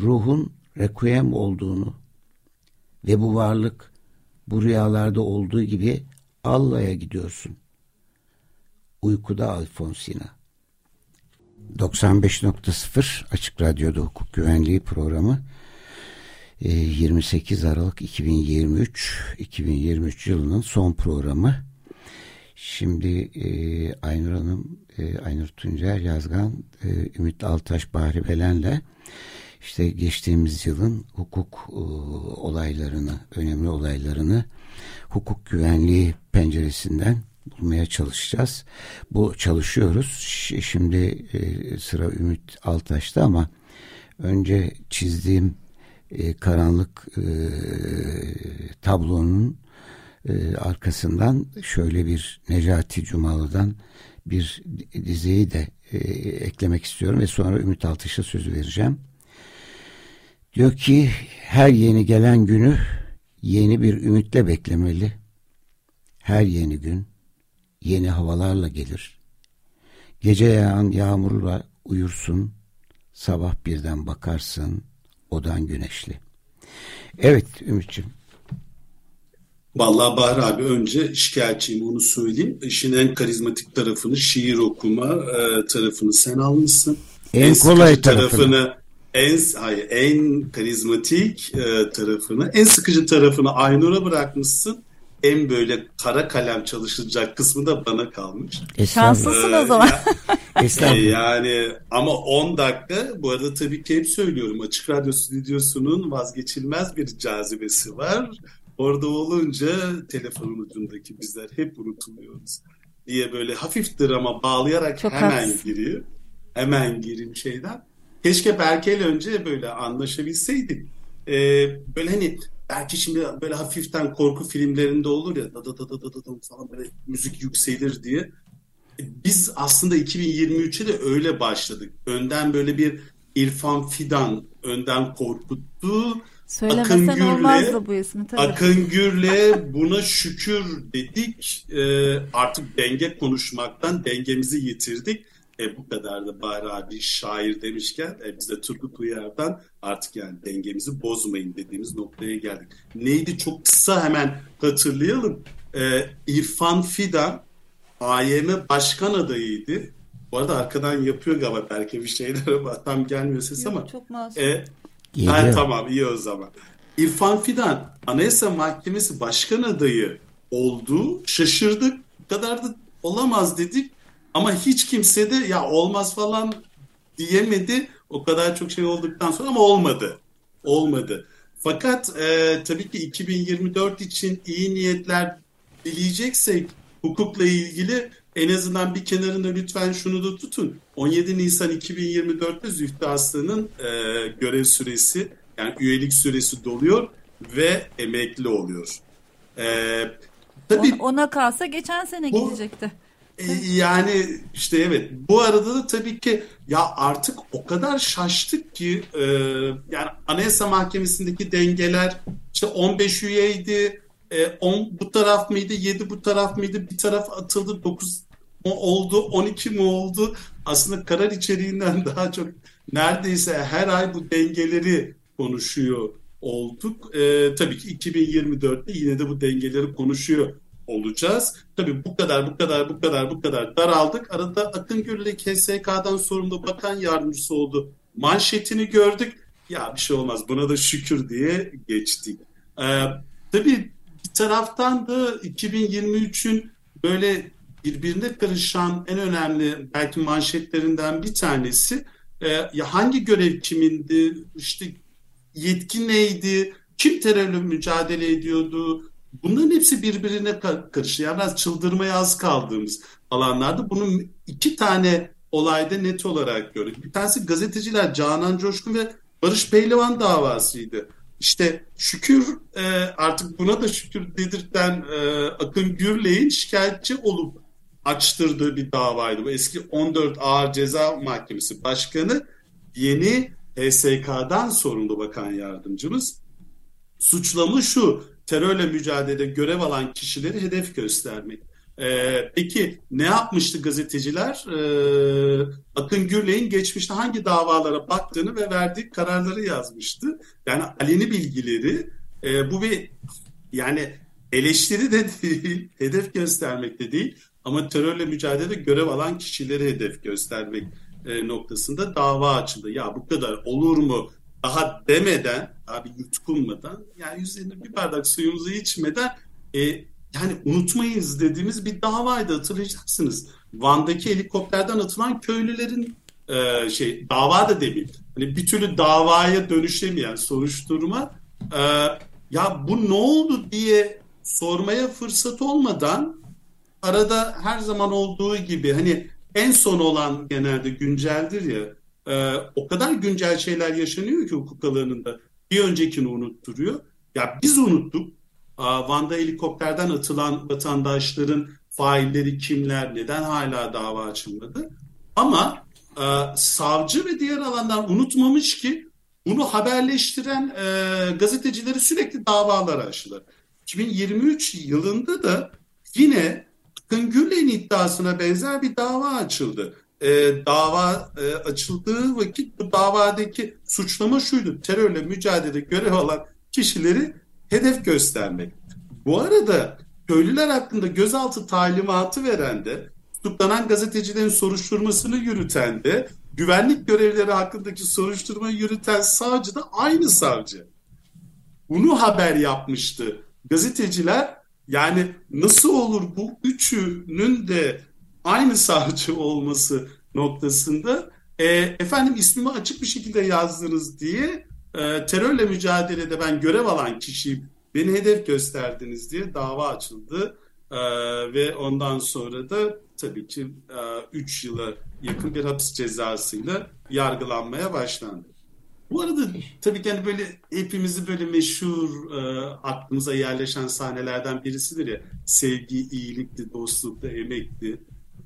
ruhun requiem olduğunu ve bu varlık bu rüyalarda olduğu gibi Allah'a gidiyorsun. Uykuda Alfonsina. 95.0 Açık Radyo'da hukuk güvenliği programı 28 e, Aralık 2023 2023 yılının son programı. Şimdi e, Aynur Hanım e, Aynur Tuncer Yazgan, e, Ümit Altaş, Bahri Belen'le işte geçtiğimiz yılın hukuk e, olaylarını, önemli olaylarını hukuk güvenliği penceresinden bulmaya çalışacağız. Bu çalışıyoruz. Şimdi e, sıra Ümit Altaş'ta ama önce çizdiğim e, karanlık e, tablonun e, arkasından şöyle bir Necati Cumalı'dan bir diziyi de e, eklemek istiyorum ve sonra Ümit Altış'a sözü vereceğim. Diyor ki her yeni gelen günü yeni bir ümitle beklemeli. Her yeni gün yeni havalarla gelir. Gece yağan yağmurla uyursun, sabah birden bakarsın odan güneşli. Evet Ümit'ciğim. Vallahi Bahri abi önce şikayetçiyim onu söyleyeyim. İşin en karizmatik tarafını şiir okuma e, tarafını sen almışsın. En, en kolay tarafını. tarafını en hayır en karizmatik e, tarafını, en sıkıcı tarafını Aynur'a bırakmışsın. En böyle kara kalem çalışılacak kısmı da bana kalmış. Şanslısın ee, o zaman. Ya, e, yani ama 10 dakika bu arada tabii ki hep söylüyorum Açık Radyo Stüdyosu'nun vazgeçilmez bir cazibesi var. Orada olunca telefonun ucundaki bizler hep unutuluyoruz diye böyle hafif drama bağlayarak Çok hemen haklısın. giriyor. Hemen girin şeyden. Keşke Berke'yle önce böyle anlaşabilseydik. Ee, böyle hani belki şimdi böyle hafiften korku filmlerinde olur ya da da da da da da falan böyle müzik yükselir diye. Biz aslında 2023'e de öyle başladık. Önden böyle bir İrfan Fidan önden korkuttu. Söylemesen Akın olmazdı bu ismi tabii. Akın Gür'le buna şükür dedik. Ee, artık denge konuşmaktan dengemizi yitirdik. E, bu kadar da Bahri abi şair demişken e, biz de Turgut Uyar'dan artık yani dengemizi bozmayın dediğimiz noktaya geldik. Neydi çok kısa hemen hatırlayalım. E, İrfan Fidan AYM başkan adayıydı. Bu arada arkadan yapıyor galiba belki bir şeyler ama tam gelmiyor ses Yok, ama. Çok masum. E, ha, tamam iyi o zaman. İrfan Fidan Anayasa Mahkemesi başkan adayı oldu. Şaşırdık. Bu kadar da olamaz dedik. Ama hiç kimse de ya olmaz falan diyemedi. O kadar çok şey olduktan sonra ama olmadı. Olmadı. Fakat e, tabii ki 2024 için iyi niyetler dileyeceksek hukukla ilgili en azından bir kenarında lütfen şunu da tutun. 17 Nisan 2024'te Zühtü Aslan'ın e, görev süresi yani üyelik süresi doluyor ve emekli oluyor. E, tabii, ona kalsa geçen sene bu, gidecekti. E, yani işte evet bu arada da tabii ki ya artık o kadar şaştık ki e, yani Anayasa Mahkemesi'ndeki dengeler işte 15 üyeydi e, 10 bu taraf mıydı 7 bu taraf mıydı bir taraf atıldı 9 mu oldu 12 mi oldu aslında karar içeriğinden daha çok neredeyse her ay bu dengeleri konuşuyor olduk. E, tabii ki 2024'te yine de bu dengeleri konuşuyor olacağız. Tabii bu kadar, bu kadar, bu kadar, bu kadar daraldık. Arada Akın Gürlek KSK'dan sorumlu bakan yardımcısı oldu. Manşetini gördük. Ya bir şey olmaz buna da şükür diye geçtik. Ee, tabii bir taraftan da 2023'ün böyle birbirine karışan en önemli belki manşetlerinden bir tanesi e, hangi görev kimindi işte yetki neydi kim terörle mücadele ediyordu Bunların hepsi birbirine karışıyor. Yani biraz çıldırmaya az kaldığımız alanlarda bunun iki tane olayda net olarak gördük. Bir tanesi gazeteciler Canan Coşkun ve Barış Pehlivan davasıydı. İşte şükür e, artık buna da şükür dedirten e, Akın Gürley'in şikayetçi olup açtırdığı bir davaydı. Bu eski 14 Ağır Ceza Mahkemesi Başkanı yeni HSK'dan sorumlu bakan yardımcımız suçlama şu terörle mücadelede görev alan kişileri hedef göstermek. Ee, peki ne yapmıştı gazeteciler? Ee, Akın Gürley'in geçmişte hangi davalara baktığını ve verdiği kararları yazmıştı. Yani aleni bilgileri e, bu bir yani eleştiri de değil, hedef göstermek de değil ama terörle mücadelede görev alan kişileri hedef göstermek e, noktasında dava açıldı. Ya bu kadar olur mu? daha demeden, abi yutkunmadan yani üzerine bir bardak suyumuzu içmeden e, yani unutmayız dediğimiz bir davaydı hatırlayacaksınız. Van'daki helikopterden atılan köylülerin e, şey dava da demeyeyim. Hani bir türlü davaya dönüşemeyen soruşturma e, ya bu ne oldu diye sormaya fırsat olmadan arada her zaman olduğu gibi hani en son olan genelde günceldir ya e, o kadar güncel şeyler yaşanıyor ki hukuk alanında. Bir öncekini unutturuyor. Ya biz unuttuk. Van'da helikopterden atılan vatandaşların failleri kimler, neden hala dava açılmadı? Ama e, savcı ve diğer alanlar unutmamış ki bunu haberleştiren e, gazetecileri sürekli davalar açtılar. 2023 yılında da yine Gürley'in iddiasına benzer bir dava açıldı e, dava e, açıldığı vakit bu davadaki suçlama şuydu. Terörle mücadele görev alan kişileri hedef göstermek. Bu arada köylüler hakkında gözaltı talimatı veren de tutuklanan gazetecilerin soruşturmasını yürüten de güvenlik görevlileri hakkındaki soruşturmayı yürüten savcı da aynı savcı. Bunu haber yapmıştı. Gazeteciler yani nasıl olur bu üçünün de aynı savcı olması noktasında e, efendim ismimi açık bir şekilde yazdınız diye e, terörle mücadelede ben görev alan kişiyim beni hedef gösterdiniz diye dava açıldı e, ve ondan sonra da tabii ki 3 e, yıla yakın bir hapis cezasıyla yargılanmaya başlandı. Bu arada tabii ki hani böyle hepimizi böyle meşhur e, aklımıza yerleşen sahnelerden birisidir ya. Sevgi, iyilikti, dostlukta, emekti.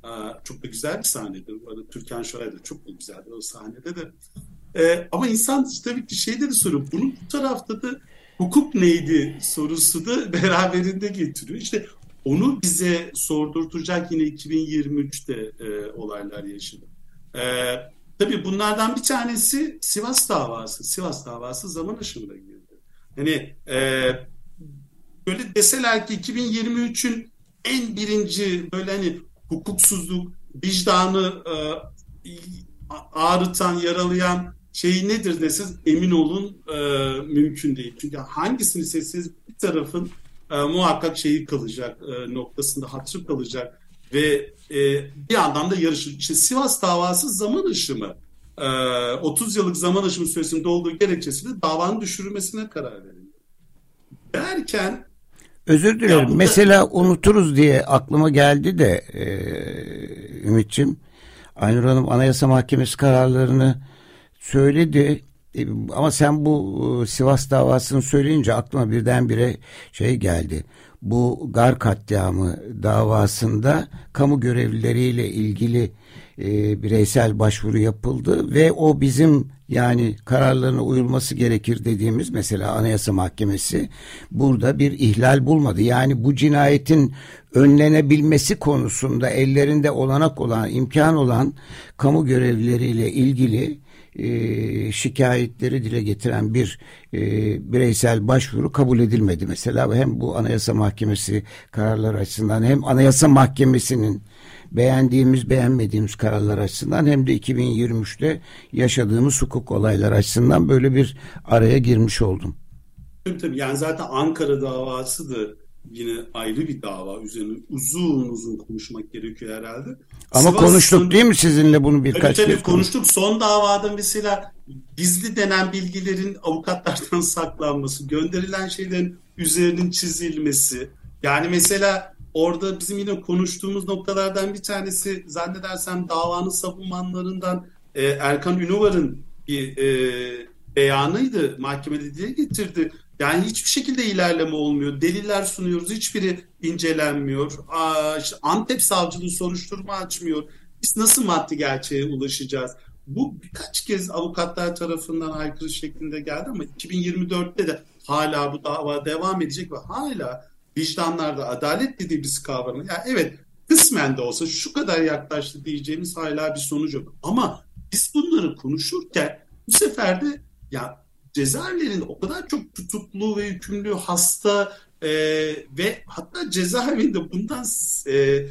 E, çok da güzel bir sahnedir. Bu arada Türkan Şoray da çok da güzeldi o sahnede de. E, ama insan tabii ki şeyde de soruyor. Bunun bu tarafta da hukuk neydi sorusu da beraberinde getiriyor. İşte onu bize sordurtacak yine 2023'te e, olaylar yaşadı. E, tabii bunlardan bir tanesi Sivas davası. Sivas davası zaman aşımına girdi. Hani e, böyle deseler ki 2023'ün en birinci böyle hani hukuksuzluk, vicdanı e, ağrıtan, yaralayan şey nedir deseniz emin olun e, mümkün değil. Çünkü hangisini seçseniz bir tarafın e, muhakkak şeyi kalacak e, noktasında hatırı kalacak ve e, bir yandan da yarışı. İşte Sivas davası zaman aşımı. E, 30 yıllık zaman aşımı süresinde olduğu gerekçesiyle davanın düşürülmesine karar verildi. Derken Özür dilerim. Ya, Mesela unuturuz diye aklıma geldi de e, Ümit'ciğim. Aynur Hanım Anayasa Mahkemesi kararlarını söyledi. E, ama sen bu e, Sivas davasını söyleyince aklıma birdenbire şey geldi. Bu Gar katliamı davasında kamu görevlileriyle ilgili e, bireysel başvuru yapıldı ve o bizim yani kararlarına uyulması gerekir dediğimiz mesela Anayasa Mahkemesi burada bir ihlal bulmadı. Yani bu cinayetin önlenebilmesi konusunda ellerinde olanak olan, imkan olan kamu görevlileriyle ilgili e, şikayetleri dile getiren bir e, bireysel başvuru kabul edilmedi. Mesela hem bu Anayasa Mahkemesi kararları açısından hem Anayasa Mahkemesi'nin beğendiğimiz beğenmediğimiz kararlar açısından hem de 2023'te yaşadığımız hukuk olaylar açısından böyle bir araya girmiş oldum. Tabii yani zaten Ankara davası da yine ayrı bir dava üzerine uzun uzun konuşmak gerekiyor herhalde. Ama Sivas'ın, konuştuk değil mi sizinle bunu birkaç tabii, tabii konuştuk. Son davada mesela gizli denen bilgilerin avukatlardan saklanması, gönderilen şeylerin üzerinin çizilmesi. Yani mesela orada bizim yine konuştuğumuz noktalardan bir tanesi zannedersem davanın savunmanlarından e, Erkan Ünuvar'ın bir e, beyanıydı. Mahkemede dile getirdi. Yani hiçbir şekilde ilerleme olmuyor. Deliller sunuyoruz. Hiçbiri incelenmiyor. Antep savcılığı soruşturma açmıyor. Biz nasıl maddi gerçeğe ulaşacağız? Bu birkaç kez avukatlar tarafından aykırı şeklinde geldi ama 2024'te de hala bu dava devam edecek ve hala vicdanlarda adalet dediğimiz kavramı yani evet kısmen de olsa şu kadar yaklaştı diyeceğimiz hala bir sonuç yok. Ama biz bunları konuşurken bu sefer de ya cezaevlerinde o kadar çok tutuklu ve yükümlü hasta e, ve hatta cezaevinde bundan e,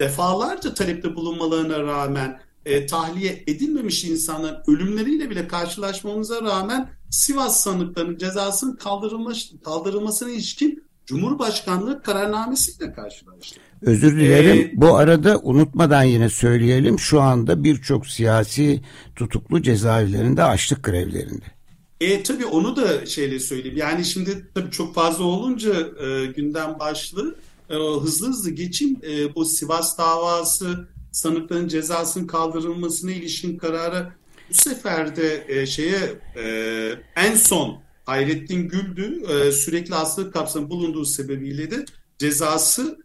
defalarca talepte bulunmalarına rağmen e, tahliye edilmemiş insanların ölümleriyle bile karşılaşmamıza rağmen Sivas sanıklarının cezasının kaldırılmış, kaldırılmasına ilişkin Cumhurbaşkanlığı kararnamesiyle karşılaştık. Özür dilerim. Ee, Bu arada unutmadan yine söyleyelim. Şu anda birçok siyasi tutuklu cezaevlerinde açlık grevlerinde. E tabii onu da şeyle söyleyeyim. Yani şimdi tabii çok fazla olunca e, gündem başlığı e, hızlı hızlı geçeyim. E, bu Sivas davası sanıkların cezasının kaldırılmasına ilişkin kararı bu sefer de e, şeye e, en son Hayrettin Güldü e, sürekli hastalık kapsamı bulunduğu sebebiyle de cezası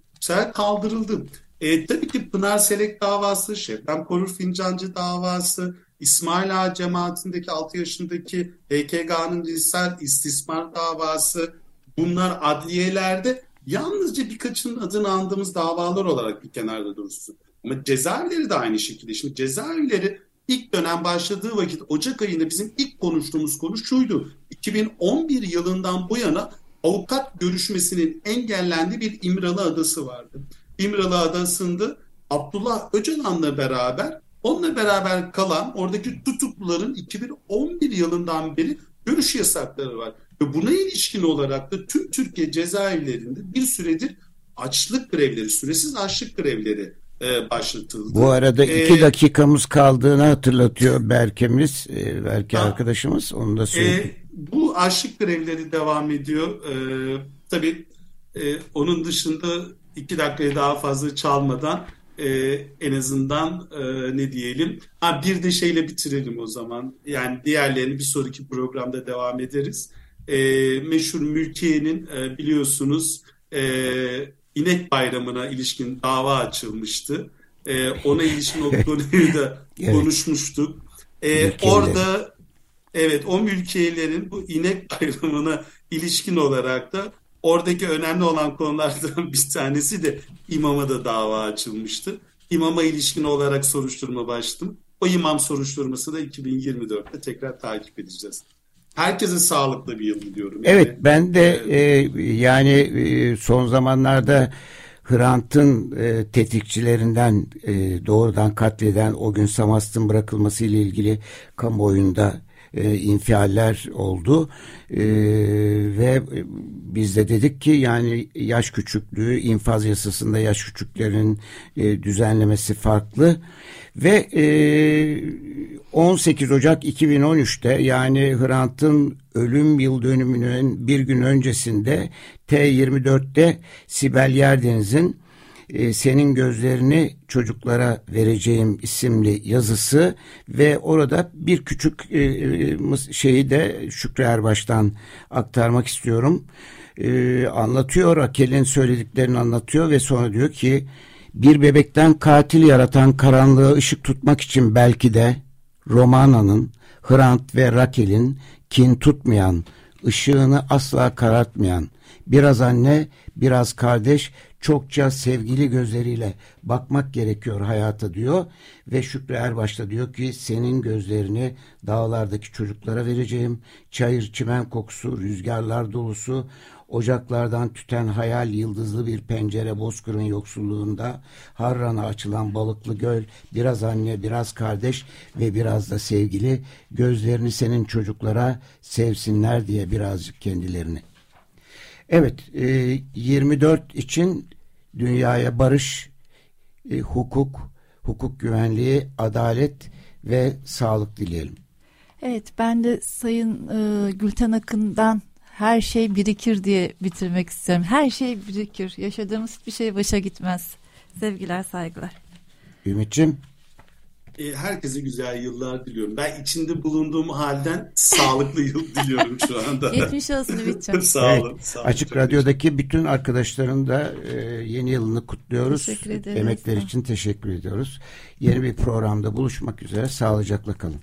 kaldırıldı. E, tabii ki Pınar Selek davası, Şebnem Korur Fincancı davası, İsmail Ağa cemaatindeki 6 yaşındaki HKG'nın cinsel istismar davası bunlar adliyelerde yalnızca birkaçının adını andığımız davalar olarak bir kenarda dursun. Ama cezaevleri de aynı şekilde. Şimdi cezaevleri ilk dönem başladığı vakit Ocak ayında bizim ilk konuştuğumuz konu şuydu. 2011 yılından bu yana avukat görüşmesinin engellendiği bir İmralı Adası vardı. İmralı Adası'nda Abdullah Öcalan'la beraber onunla beraber kalan oradaki tutukluların 2011 yılından beri görüş yasakları var. Ve buna ilişkin olarak da tüm Türkiye cezaevlerinde bir süredir açlık grevleri, süresiz açlık grevleri e, başlatıldı. Bu arada iki ee, dakikamız kaldığını hatırlatıyor Berkemiz, e, Berke ha, arkadaşımız. Onu da söyleyeyim. E, bu açlık grevleri devam ediyor. E, tabii e, onun dışında iki dakikayı daha fazla çalmadan e, en azından e, ne diyelim. Ha, bir de şeyle bitirelim o zaman. Yani diğerlerini bir sonraki programda devam ederiz. E, meşhur Mülkiye'nin e, biliyorsunuz e, İnek Bayramı'na ilişkin dava açılmıştı. E, ona ilişkin o konuyu da evet. konuşmuştuk. E, orada evet o mülkiyelerin bu inek bayramına ilişkin olarak da oradaki önemli olan konulardan bir tanesi de imama da dava açılmıştı. İmama ilişkin olarak soruşturma başladım. O imam soruşturması da 2024'te tekrar takip edeceğiz herkese sağlıklı bir yıl diliyorum. Yani. Evet ben de e, yani e, son zamanlarda Hrant'ın e, tetikçilerinden e, doğrudan katleden o gün Samast'ın bırakılması ile ilgili kamuoyunda e, infialler oldu. E, ve biz de dedik ki yani yaş küçüklüğü infaz yasasında yaş küçüklerin e, düzenlemesi farklı. Ve e, 18 Ocak 2013'te yani Hrant'ın ölüm yıl dönümünün bir gün öncesinde T24'te Sibel Yerdeniz'in e, Senin Gözlerini Çocuklara Vereceğim isimli yazısı ve orada bir küçük e, e şeyi de Şükrü Erbaş'tan aktarmak istiyorum. E, anlatıyor, Rakel'in söylediklerini anlatıyor ve sonra diyor ki bir bebekten katil yaratan karanlığı ışık tutmak için belki de Romana'nın, Hrant ve Rakel'in kin tutmayan, ışığını asla karartmayan, biraz anne, biraz kardeş, çokça sevgili gözleriyle bakmak gerekiyor hayata diyor ve Şükrü Erbaş da diyor ki senin gözlerini dağlardaki çocuklara vereceğim. Çayır çimen kokusu, rüzgarlar dolusu, Ocaklardan tüten hayal yıldızlı bir pencere bozkırın yoksulluğunda Harran'a açılan balıklı göl biraz anne biraz kardeş ve biraz da sevgili gözlerini senin çocuklara sevsinler diye birazcık kendilerini. Evet 24 e, için dünyaya barış, e, hukuk, hukuk güvenliği, adalet ve sağlık dileyelim. Evet ben de Sayın e, Gülten Akın'dan her şey birikir diye bitirmek istiyorum. Her şey birikir. Yaşadığımız hiçbir şey başa gitmez. Sevgiler, saygılar. Ümit'ciğim. E, herkese güzel yıllar diliyorum. Ben içinde bulunduğum halden sağlıklı yıl diliyorum şu anda. Geçmiş olsun Ümit'ciğim. sağ olun. Evet, sağ olun Açık Radyo'daki bütün arkadaşların da e, yeni yılını kutluyoruz. Teşekkür ederiz. Emekler için teşekkür ediyoruz. Yeni bir programda buluşmak üzere. Sağlıcakla kalın.